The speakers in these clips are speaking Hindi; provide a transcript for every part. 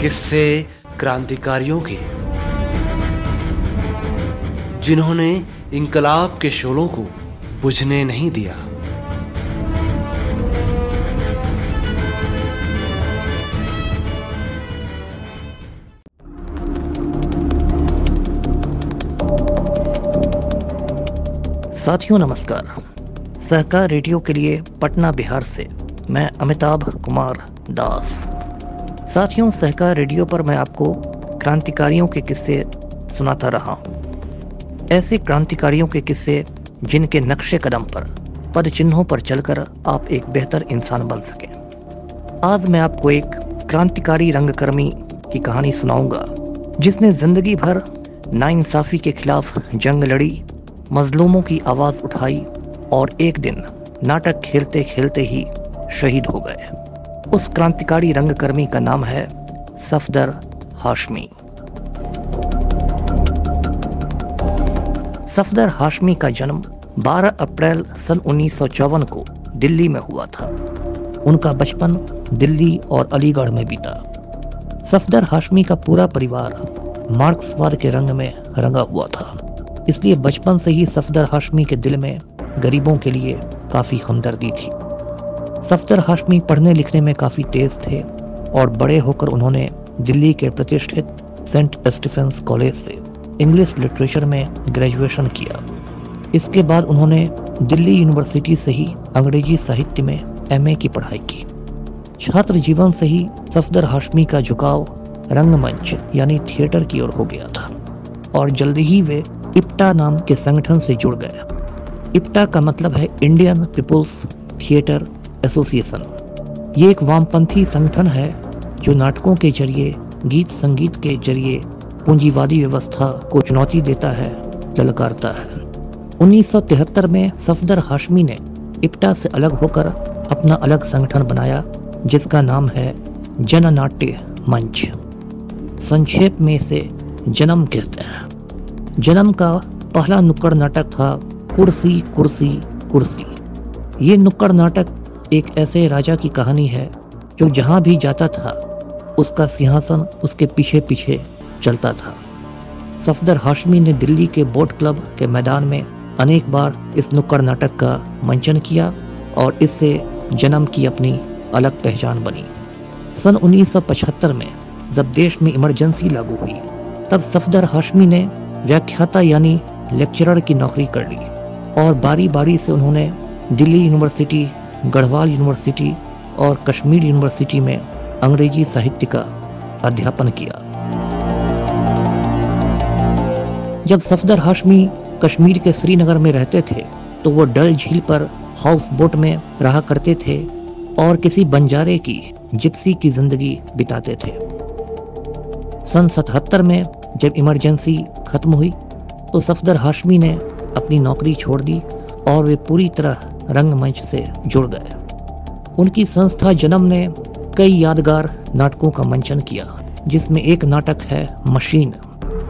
किस्से क्रांतिकारियों के। जिन्होंने इंकलाब के शोलों को बुझने नहीं दिया। साथियों, नमस्कार। सहकार रेडियो के लिए पटना बिहार से मैं अमिताभ कुमार दास। साथियों, सहकार रेडियो पर मैं आपको क्रांतिकारियों के किस्से सुनाता रहा ऐसे क्रांतिकारियों के किस्से जिनके नक्शे कदम पर पद चिन्हों पर चलकर आप एक बेहतर इंसान बन सके। आज मैं आपको एक क्रांतिकारी रंगकर्मी की कहानी सुनाऊँगा, जिसने ज़िंदगी भर नाइंसाफी के खिलाफ जंग लड़ी, मजलूमों की आवाज़ उठाई और एक दिन नाटक खेलते खेलते ही शहीद हो गए। उस क्रांतिकारी रंगकर्मी का नाम है सफदर हाशमी। सफदर हाशमी का जन्म 12 अप्रैल सन उन्नीस सौ चौवन को दिल्ली में हुआ था। उनका बचपन दिल्ली और अलीगढ़ में बीता। सफदर हाशमी का पूरा परिवार मार्क्सवाद के रंग में रंगा हुआ था। इसलिए बचपन से ही सफदर हाशमी के दिल में गरीबों के लिए काफ़ी हमदर्दी थी। सफदर हाशमी पढ़ने लिखने में काफ़ी तेज थे और बड़े होकर उन्होंने दिल्ली के प्रतिष्ठित सेंट स्टीफेंस कॉलेज से इंग्लिश लिटरेचर में ग्रेजुएशन किया। इसके बाद उन्होंने दिल्ली यूनिवर्सिटी से ही अंग्रेज़ी साहित्य में एमए की पढ़ाई की। छात्र जीवन से ही सफदर हाशमी का झुकाव रंगमंच यानी थिएटर की ओर हो गया था और जल्दी ही वे इप्टा नाम के संगठन से जुड़ गए। इप्टा का मतलब है इंडियन पीपुल्स थिएटर एसोसिएशन। ये एक वामपंथी संगठन है, जो नाटकों के ज़रिए गीत संगीत के ज़रिए पूंजीवादी व्यवस्था को चुनौती देता है, ललकारता है। 1973 में सफदर हाशमी ने इप्टा से अलग होकर अपना अलग संगठन बनाया, जिसका नाम है जननाट्य मंच। संक्षेप में इसे जन्म कहते हैं। जन्म का पहला नुक्कड़ नाटक था कुर्सी कुर्सी कुर्सी। ये नुक्कड़ नाटक एक ऐसे राजा की कहानी है, जो जहाँ भी जाता था, उसका सिंहासन उसके पीछे पीछे चलता था। सफदर हाशमी ने दिल्ली के बोट क्लब के मैदान में अनेक बार इस नुक्कड़ नाटक का मंचन किया और इससे जन्म की अपनी अलग पहचान बनी। सन 1975 में जब देश में इमरजेंसी लागू हुई, तब सफदर हाशमी ने व्याख्याता यानी लेक्चरर की नौकरी कर ली और बारी बारी से उन्होंने दिल्ली यूनिवर्सिटी गढ़वाल यूनिवर्सिटी और कश्मीर यूनिवर्सिटी में अंग्रेज़ी साहित्य का अध्यापन किया। जब सफदर हाशमी कश्मीर के श्रीनगर में रहते थे तो वो डल झील पर हाउस बोट में रहा करते थे और किसी बंजारे की, जिप्सी की ज़िंदगी बिताते थे। सन सतहत्तर में जब इमरजेंसी खत्म हुई तो सफदर हाशमी ने अपनी नौकरी छोड़ दी और वे पूरी तरह रंगमंच से जुड़ गए। उनकी संस्था जन्म ने कई यादगार नाटकों का मंचन किया, जिसमें एक नाटक है मशीन।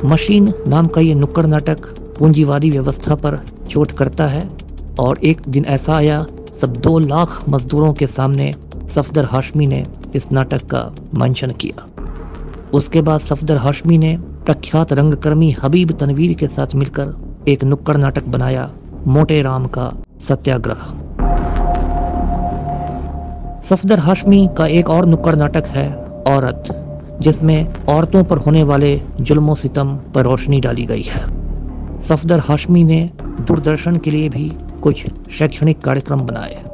मशीन नाम का ये नुक्कड़ नाटक पूंजीवादी व्यवस्था पर चोट करता है और एक दिन ऐसा आया, सब दो लाख मजदूरों के सामने सफदर हाशमी ने इस नाटक का मंचन किया। उसके बाद सफदर हाशमी ने प्रख्यात रंगकर्मी हबीब तनवीर के साथ मिलकर एक नुक्कड़ नाटक बनाया मोटे राम का सत्याग्रह। सफदर हाशमी का एक और नुक्कड़ नाटक है, औरत, जिसमें औरतों पर होने वाले जुल्मो सितम पर रोशनी डाली गई है। सफदर हाशमी ने दूरदर्शन के लिए भी कुछ शैक्षणिक कार्यक्रम बनाए,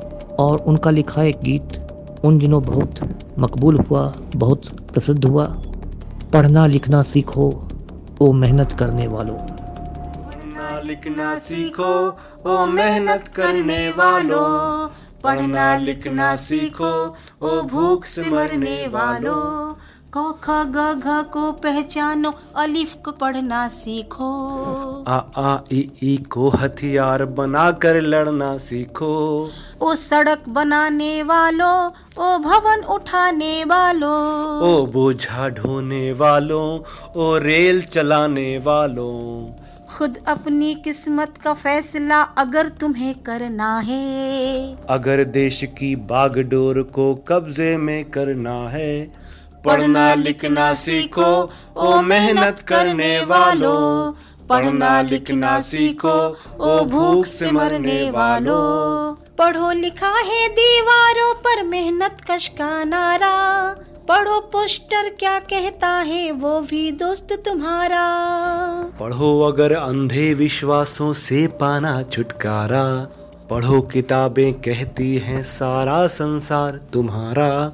और उनका लिखा एक गीत, उन दिनों बहुत मकबूल हुआ, बहुत प्रसिद्ध हुआ, पढ़ना लिखना सीखो, ओ मेहनत करने वालों। लिखना सीखो ओ मेहनत करने वालों। पढ़ना लिखना सीखो ओ भूख से मरने वालों। क ख ग घ को पहचानो अलिफ को पढ़ना सीखो। आ आ ई ई को हथियार बनाकर लड़ना सीखो। ओ सड़क बनाने वालों ओ भवन उठाने वालों। ओ बोझा ढोने वालों ओ रेल चलाने वालों। खुद अपनी किस्मत का फैसला अगर तुम्हें करना है। अगर देश की बागडोर को कब्जे में करना है पढ़ना लिखना सीखो ओ मेहनत करने वालों। पढ़ना लिखना सीखो ओ भूख से मरने वालों। पढ़ो लिखा है दीवारों पर मेहनत कश का नारा। पढ़ो पोस्टर क्या कहता है वो भी दोस्त तुम्हारा? पढ़ो अगर अंधे विश्वासों से पाना छुटकारा पढ़ो किताबें कहती हैं सारा संसार तुम्हारा।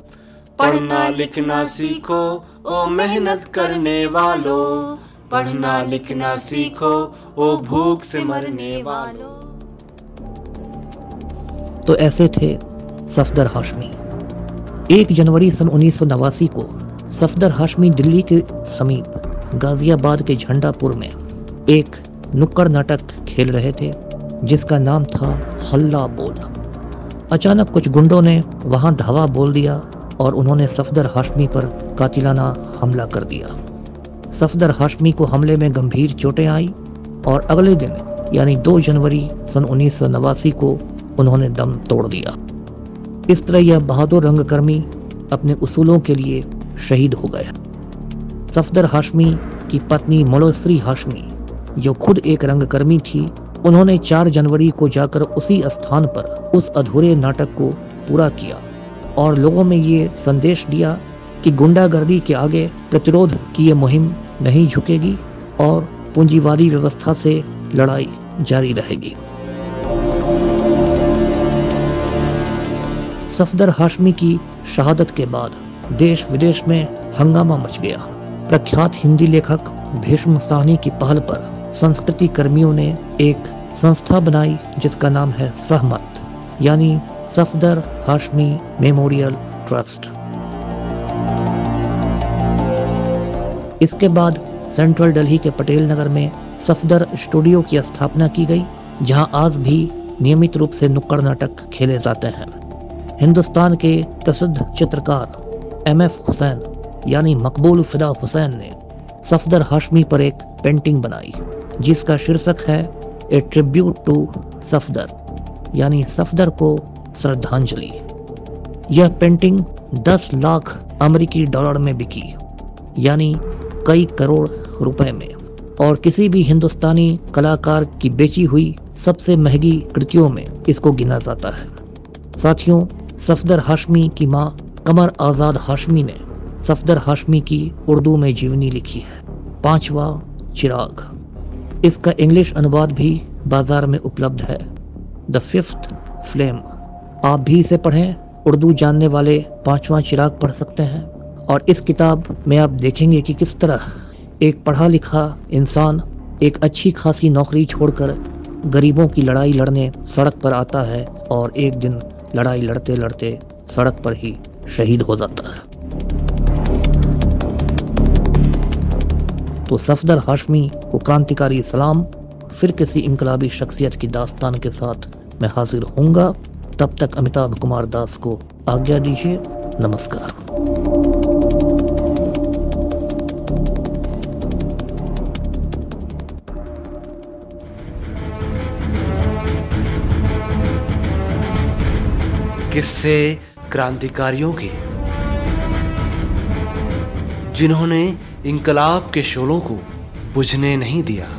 पढ़ना लिखना सीखो ओ मेहनत करने वालों। पढ़ना लिखना सीखो ओ भूख से मरने वालों। तो ऐसे थे सफदर हाशमी। एक जनवरी सन उन्नीस सौ नवासी को सफदर हाशमी दिल्ली के समीप गाजियाबाद के झंडापुर में एक नुक्कड़ नाटक खेल रहे थे, जिसका नाम था हल्ला बोल। अचानक कुछ गुंडों ने वहाँ धावा बोल दिया और उन्होंने सफदर हाशमी पर कातिलाना हमला कर दिया। सफदर हाशमी को हमले में गंभीर चोटें आई और अगले दिन, यानी 2 जनवरी सन उन्नीस सौ नवासी को उन्होंने दम तोड़ दिया। इस तरह यह बहादुर रंगकर्मी अपने उसूलों के लिए शहीद हो गया। सफदर हाशमी की पत्नी मलोश्री हाशमी, जो खुद एक रंगकर्मी थी, उन्होंने 4 जनवरी को जाकर उसी स्थान पर उस अधूरे नाटक को पूरा किया और लोगों में ये संदेश दिया कि गुंडागर्दी के आगे प्रतिरोध की ये मुहिम नहीं झुकेगी और पूंजीवादी व्यवस्था से लड़ाई जारी रहेगी। सफदर हाशमी की शहादत के बाद देश विदेश में हंगामा मच गया। प्रख्यात हिंदी लेखक भीष्म साहनी की पहल पर संस्कृति कर्मियों ने एक संस्था बनाई जिसका नाम है सहमत, यानी सफदर हाशमी मेमोरियल ट्रस्ट। इसके बाद सेंट्रल दिल्ली के पटेल नगर में सफदर स्टूडियो की स्थापना की गई, जहाँ आज भी नियमित रूप से नुक्कड़ नाटक खेले जाते हैं। हिंदुस्तान के प्रसिद्ध चित्रकार एम एफ़ हुसैन, यानी मकबूल फिदा हुसैन ने सफदर हाशमी पर एक पेंटिंग बनाई, जिसका शीर्षक है, ए ट्रिब्यूट टू सफदर यानी सफदर को श्रद्धांजलि। यह पेंटिंग 10 लाख अमेरिकी डॉलर में बिकी, यानी कई करोड़ रुपए में। और किसी भी हिंदुस्तानी कलाकार की बेची हुई सबसे महँगी कृतियों में इसको गिना जाता है। साथियों सफदर हाशमी की माँ कमर आज़ाद हाशमी ने सफदर हाशमी की उर्दू में जीवनी लिखी है। पांचवा चिराग। इसका इंग्लिश अनुवाद भी बाज़ार में उपलब्ध है। द फिफ्थ फ्लेम आप भी इसे पढ़ें। उर्दू जानने वाले पांचवा चिराग पढ़ सकते हैं। और इस किताब में आप देखेंगे कि किस तरह एक पढ़ा लिखा इंसान एक अच्छी खासी नौकरी छोड़कर गरीबों की लड़ाई लड़ने सड़क पर आता है और एक दिन लड़ाई लड़ते लड़ते सड़क पर ही शहीद हो जाता है। तो सफदर हाशमी को क्रांतिकारी सलाम, फिर किसी इनकलाबी शख्सियत की दास्तान के साथ मैं हाजिर होऊँगा। तब तक अमिताभ कुमार दास को आज्ञा दीजिए। नमस्कार। किस्से क्रांतिकारियों के जिन्होंने इंकलाब के शोलों को बुझने नहीं दिया।